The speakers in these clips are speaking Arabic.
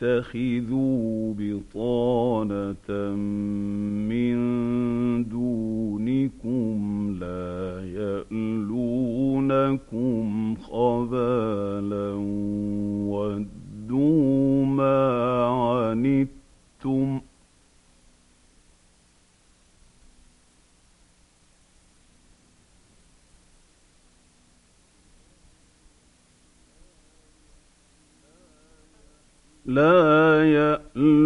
تتخذوا بطانة من دونكم لا يألونكم خبالا ودوا ما عنتم لا يألونكم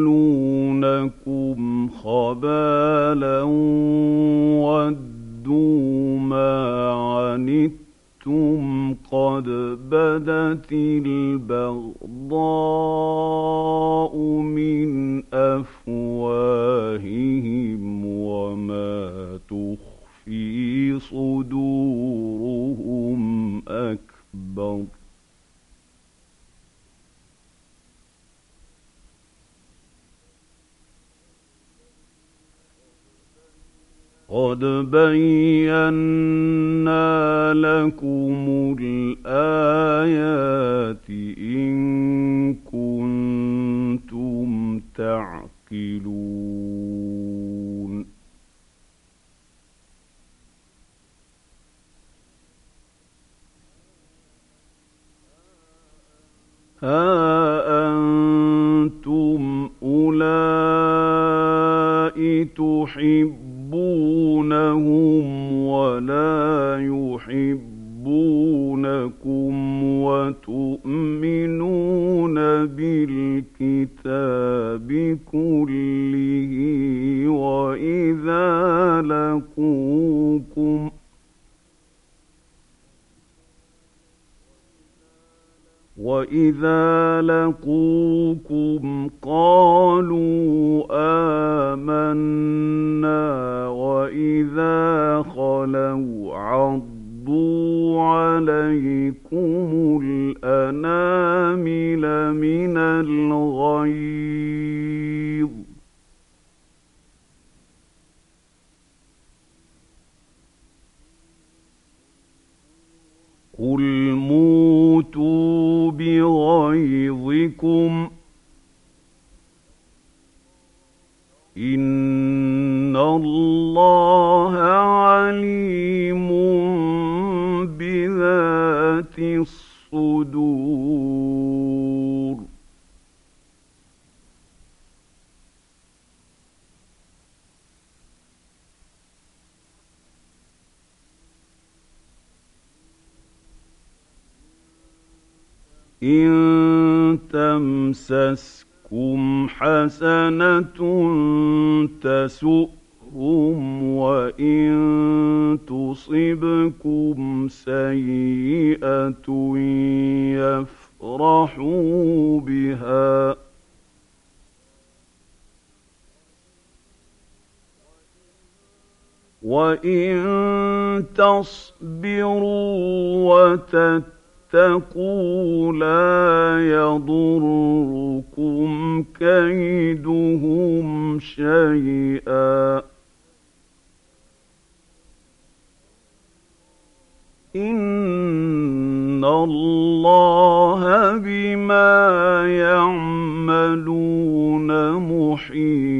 يحبونكم وتؤمنون بالكتاب كله وإذا لقوكم وإذا لقوكم قالوا عليكم الأنامل من الغيظ قل موتوا بغيظكم ان الله عليم بذات الصدور إن تمسسكم حسنة تسؤهم وإن تصبكم سيئة يفرحوا بها. وإن تصبروا وتتقوا واتقوا لا يضركم كيدهم شيئا ان الله بما يعملون محيط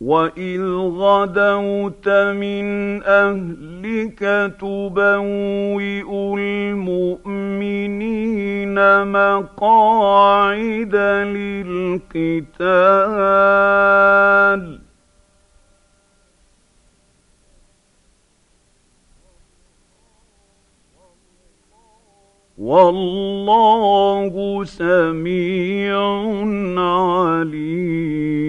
وإذ غدوت من أهلك تبوئ المؤمنين مقاعد للقتال والله سميع عليم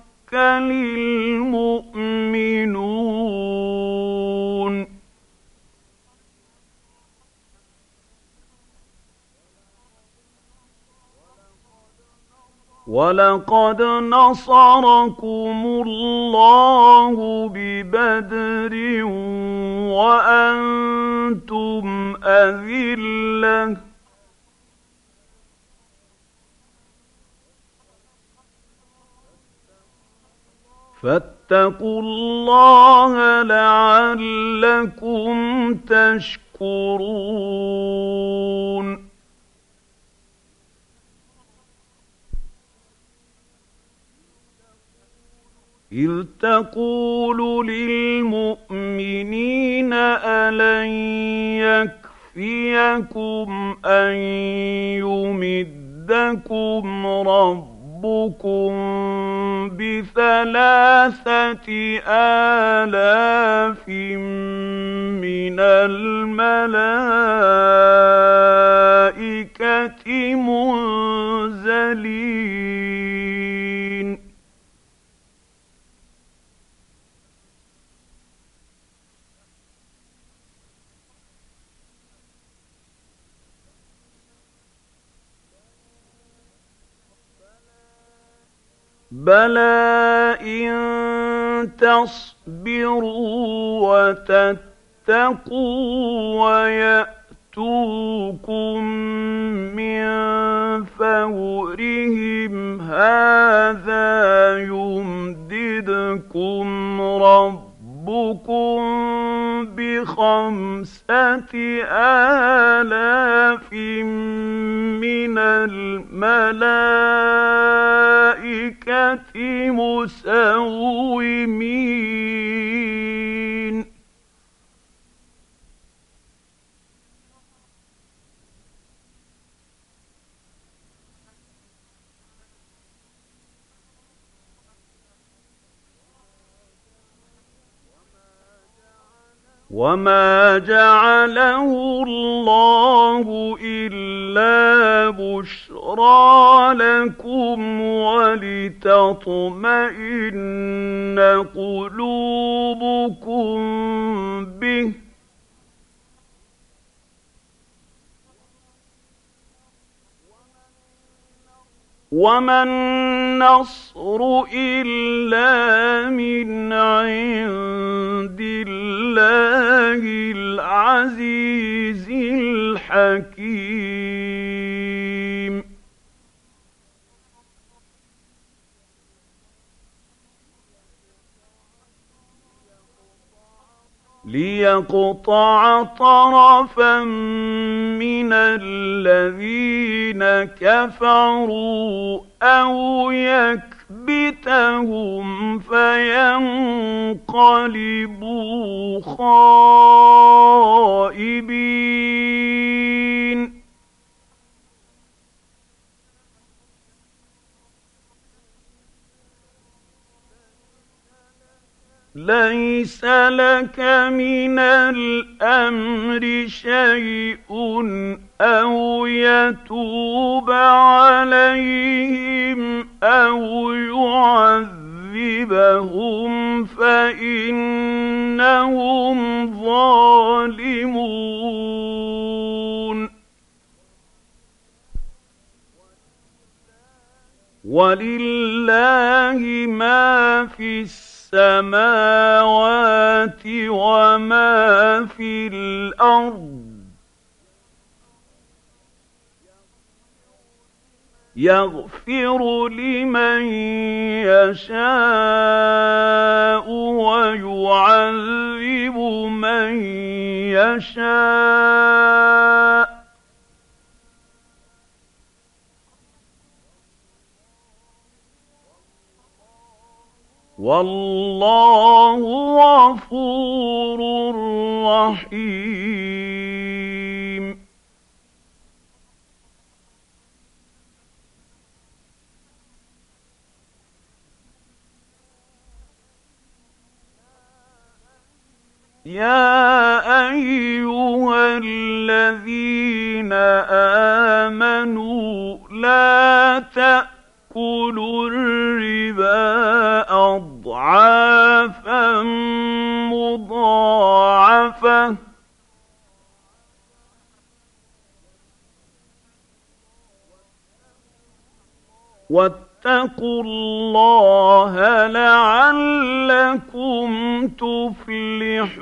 المؤمنون ولقد نصركم الله ببدر وأنتم اذله فاتقوا الله لعلكم تشكرون. إذ تقول للمؤمنين ألن يكفيكم أن يمدكم رب ربكم بثلاثة آلاف من الملائكة منزلين بلى إن تصبروا وتتقوا ويأتوكم من فورهم هذا يمددكم ربكم بخمسة آلاف من الملائكة مسومين. وما جعله الله الا بشرى لكم ولتطمئن قلوبكم به وما النصر إلا من عند الله العزيز الحكيم. ليقطع طرفا من الذين كفروا أو يكبتهم فينقلبوا خائبين. ليس لك من الأمر شيء أو يتوب عليهم أو يعذبهم فإنهم ظالمون. ولله ما في السماء السماوات وما في الأرض. يغفر لمن يشاء ويعذب من يشاء. والله غفور رحيم. يا أيها الذين آمنوا لا تاكلوا الربا أضعافا مضاعفة. واتقوا الله لعلكم تفلحون.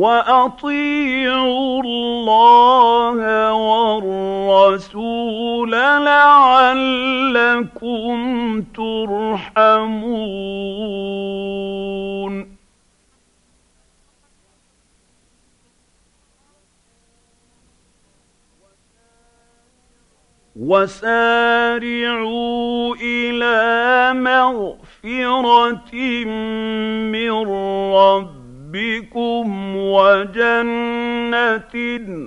وأطيعوا الله والرسول لعلكم ترحمون. وسارعوا إلى مغفرة من ربكم ربكم وجنة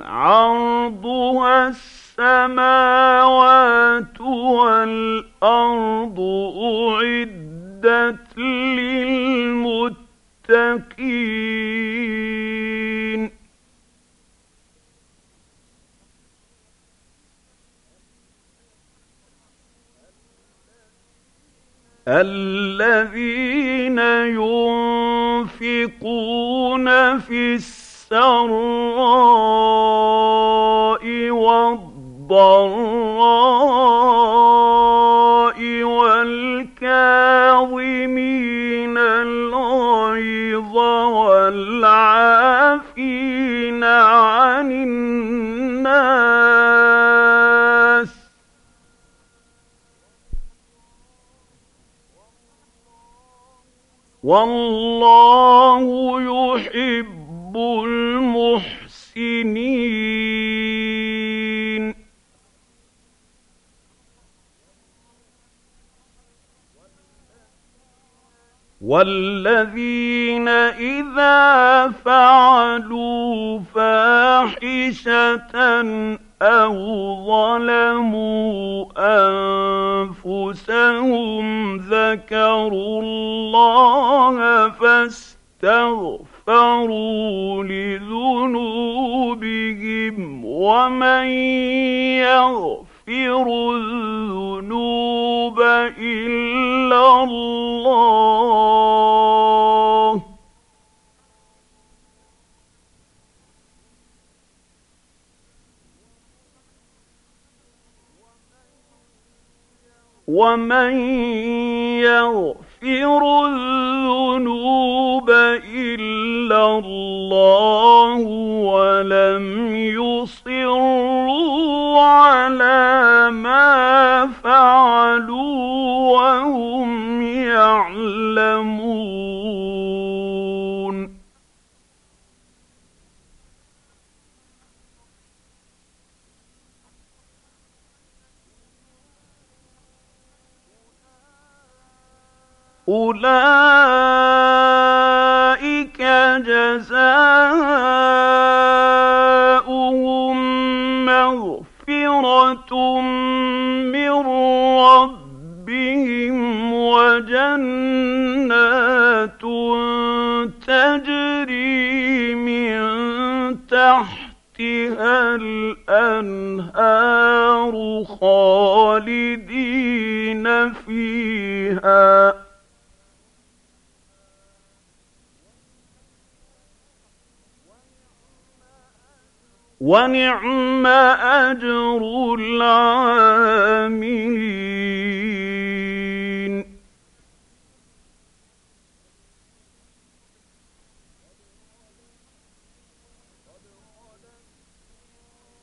عرضها السماوات والأرض أعدت للمتقين. الذين ينفقون في السراء والضراء والكاظمين الغيظ والعافين عن الناس والله يحب المحسنين. والذين إذا فعلوا فاحشة أَوْ ظَلَمُوا أَنفُسَهُمْ ذَكَرُوا اللَّهَ فَاسْتَغْفَرُوا لِذُنُوبِهِمْ وَمَن يَغْفِرُ الذُّنُوبَ إِلَّا اللَّهُ ومن يغفر الذنوب الا الله ولم يصروا على ما فعلوا وهم يعلمون أولئك جزاؤهم مغفرة من ربهم وجنات تجري من تحتها الأنهار خالدين فيها. ونعم أجر العاملين.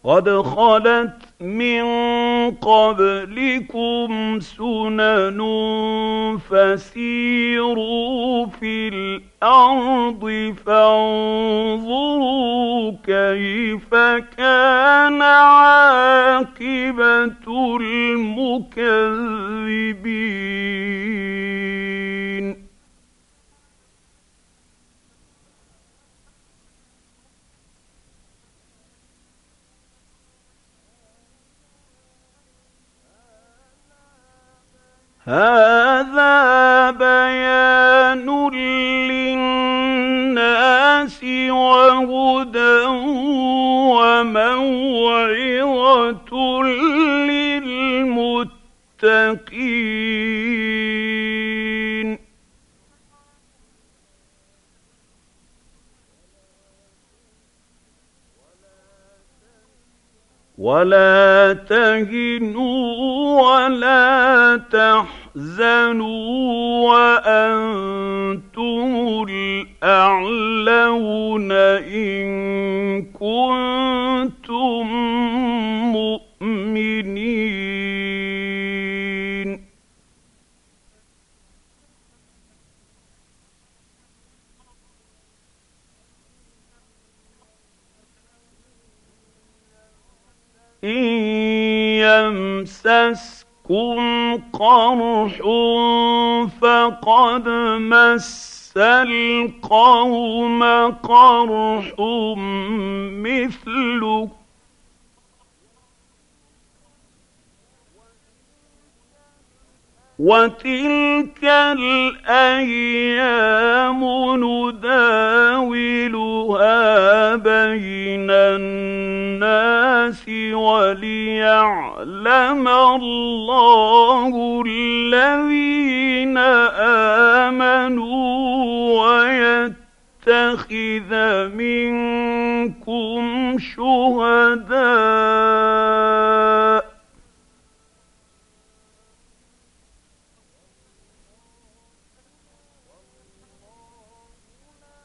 قد خلت من قبلكم سنن فسيروا في الأرض فانظروا كيف كان عاقبة المكذبين. هذا بيان للناس وهدى وموعظة للمتقين. ولا تحزنوا وأنتم الأعلون إن كنتم قَرْحٌ فَقَدْ مَسَّ الْقَوْمَ قَرْحٌ مِّثْلُهُ وتلك الأيام نداولها بين الناس وليعلم الله الذين آمنوا ويتخذ منكم شهداء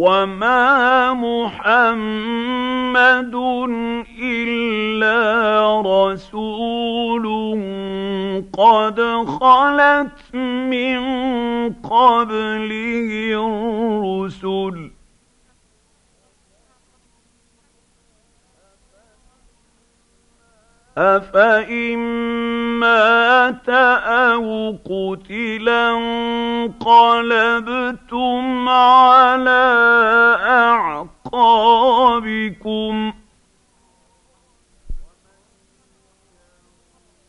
وما محمد الا رسول قد خلت من قبله الرسل أفإن مات أو قتلا انقلبتم على أعقابكم ۖ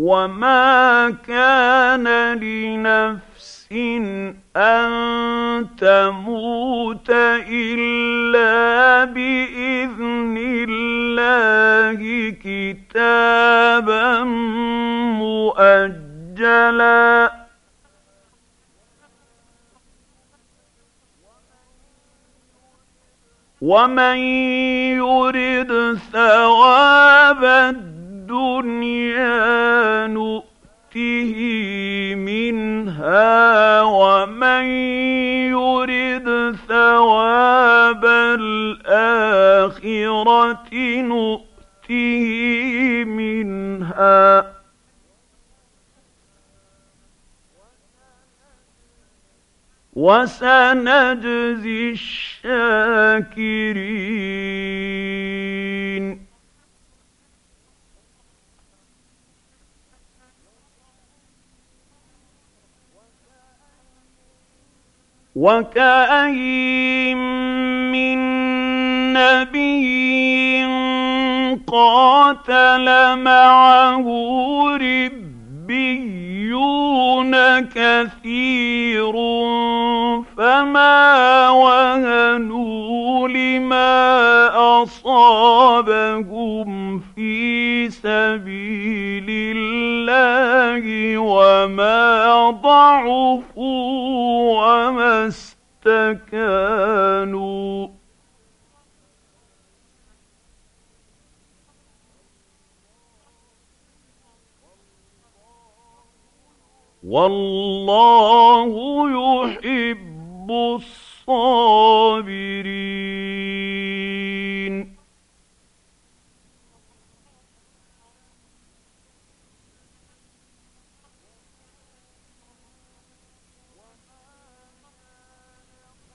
وما كان لنفس ان تموت الا باذن الله كتابا مؤجلا ومن يرد ثواب الدنيا نؤته منها ومن يرد ثواب الآخرة نؤته منها. وسنجزي الشاكرين وكأين من نبي قاتل معه ربيون كثير فما وهنوا لما أصابهم في سبيل الله وما ضعفوا وما استكانوا. والله يحب الصابرين.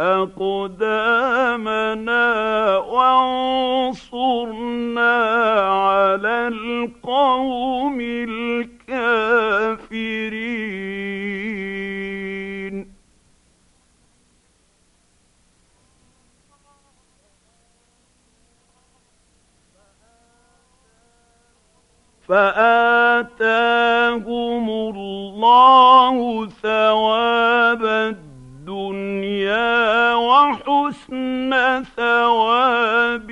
أقدامنا وانصرنا على القوم الكافرين. فآتاهم الله ثواب وحسن ثواب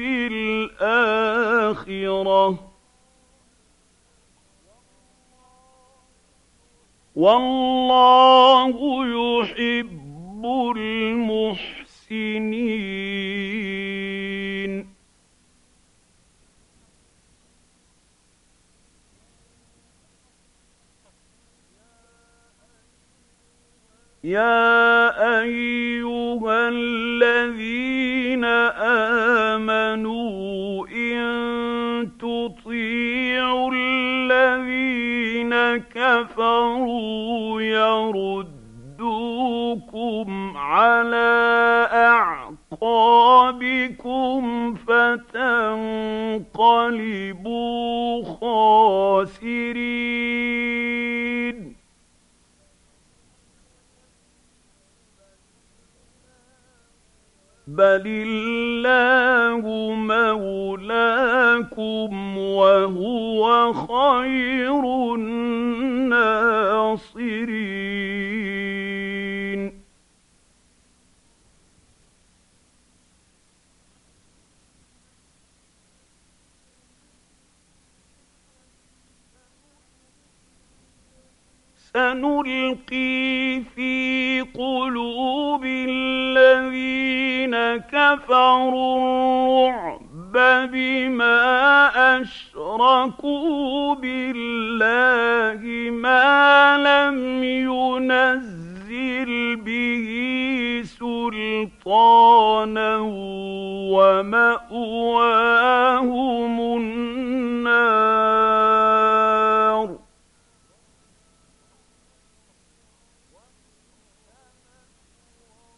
الآخرة. والله يحب المحسنين. يا كفروا يردوكم على اعقابكم فتنقلبوا خاسرين بل الله مولاكم وهو خير الناصرين سنلقي في قلوب الذين كفروا الرعب بما أشركوا بالله ما لم ينزل به سلطانا وماواهم النار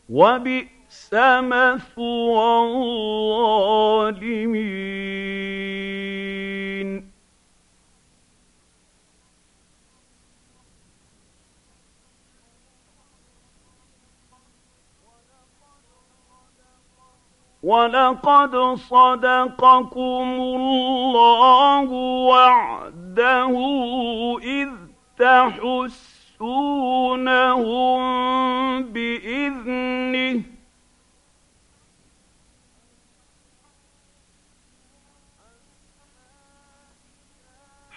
وبئس مثوى الظالمين ولقد صدقكم الله وعده إذ تحسونهم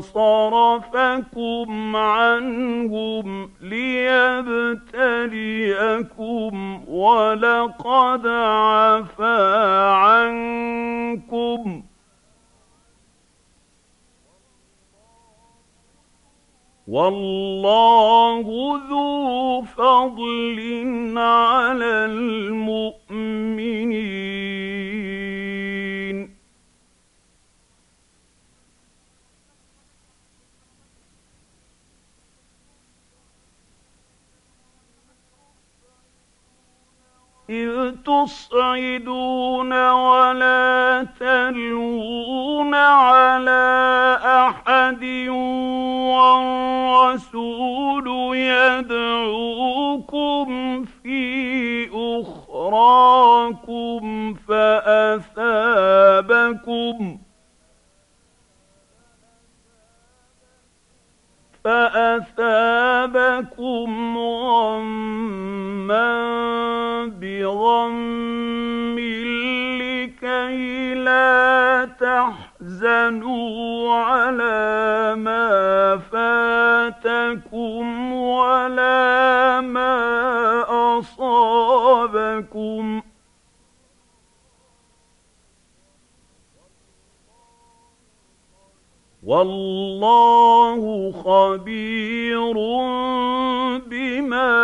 ثم صرفكم عنهم ليبتليكم ولقد عفا عنكم. والله ذو فضل على المؤمنين إذ تصعدون ولا تلوون على أحد والرسول يدعوكم في أخراكم فأثابكم فأثابكم غما بغم لكي لا تحزنوا على ما فاتكم ولا والله خبير بما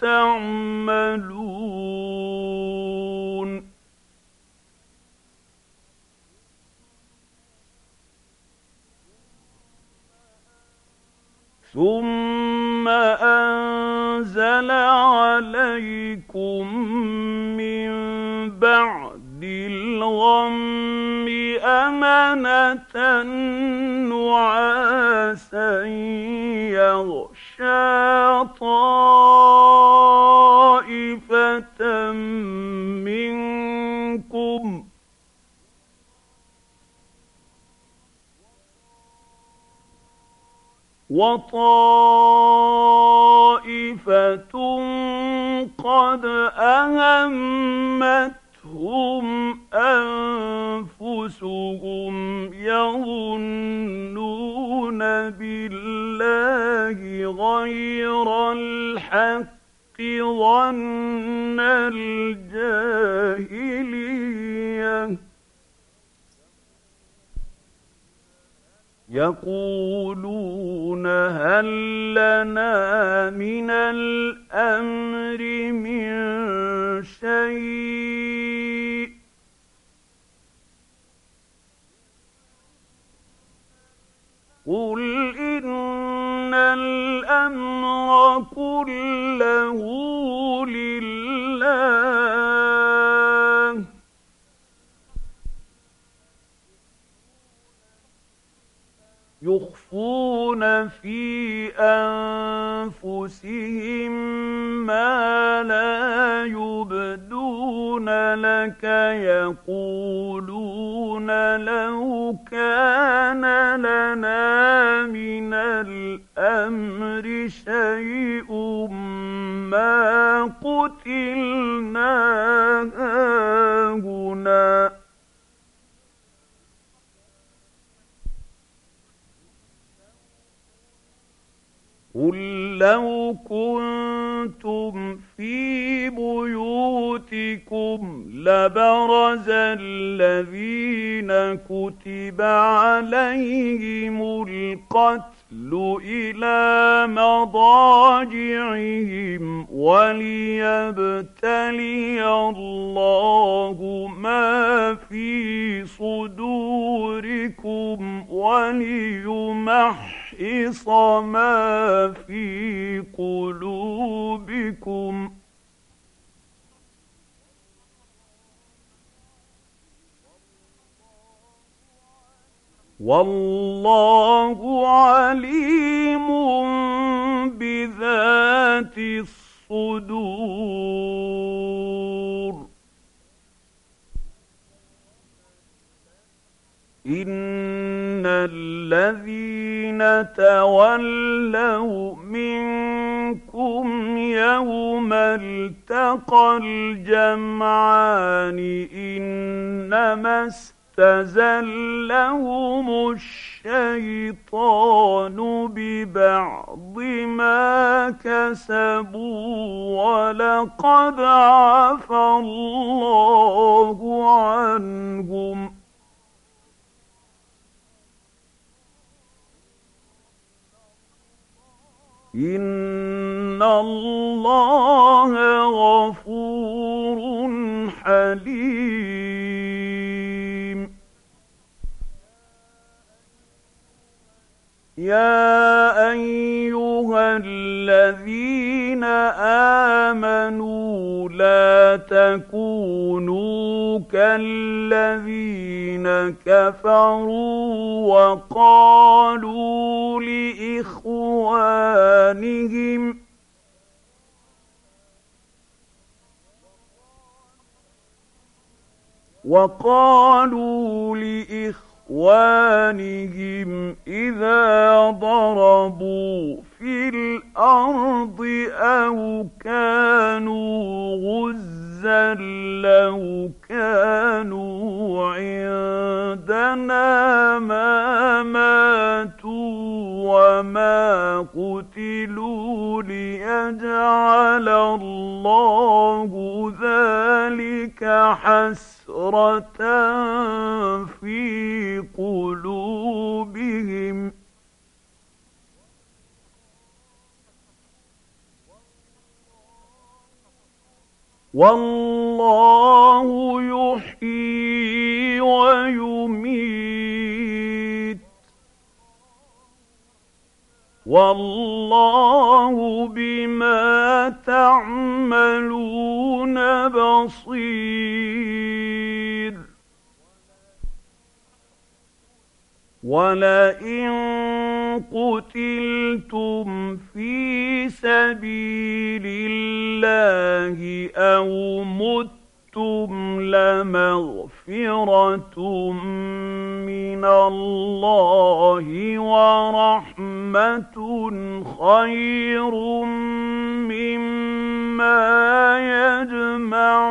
تعملون. ثم أنزل عليكم الغم أمنة نعاسا يغشى طائفة منكم. وطائفة لو كان لنا من الأمر شيء ما قتلنا هاهنا. قل لو كنتم في بيوتكم لبرز الذين كتب عليهم القتل إلى مضاجعهم وليبتلي الله ما في صدوركم وليمحص ما في قلوبكم والله عليم بذات الصدور. إن الذين تولوا منكم يوم التقى الجمعان إنما استزلهم الشيطان ببعض ما كسبوا ولقد عفى الله عنهم إن الله غفور حليم يا أيها الذين آمنوا لا تكونوا كالذين كفروا وقالوا لإخوانهم وقالوا لإخوانهم إذا ضربوا في الأرض أو كانوا غزا لو كانوا عندنا ما ماتوا وما قتلوا ليجعل الله ذلك حسرة في قلوبهم والله يحيي ويميت. والله بما تعملون بصير. ولئن قتلتم في سبيل الله أو متم لمغفره من الله ورحمه خير مما يجمعون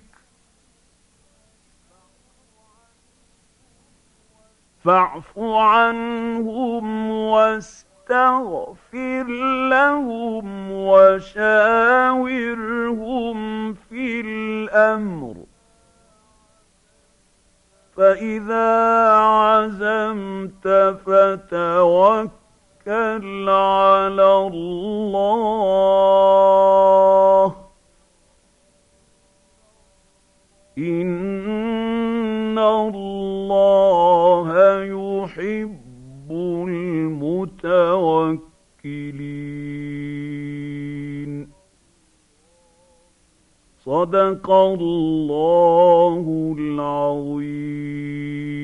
فاعف عنهم واستغفر لهم وشاورهم في الأمر. فإذا عزمت فتوكل على الله. إن الله يحب المتوكلين. صدق الله العظيم.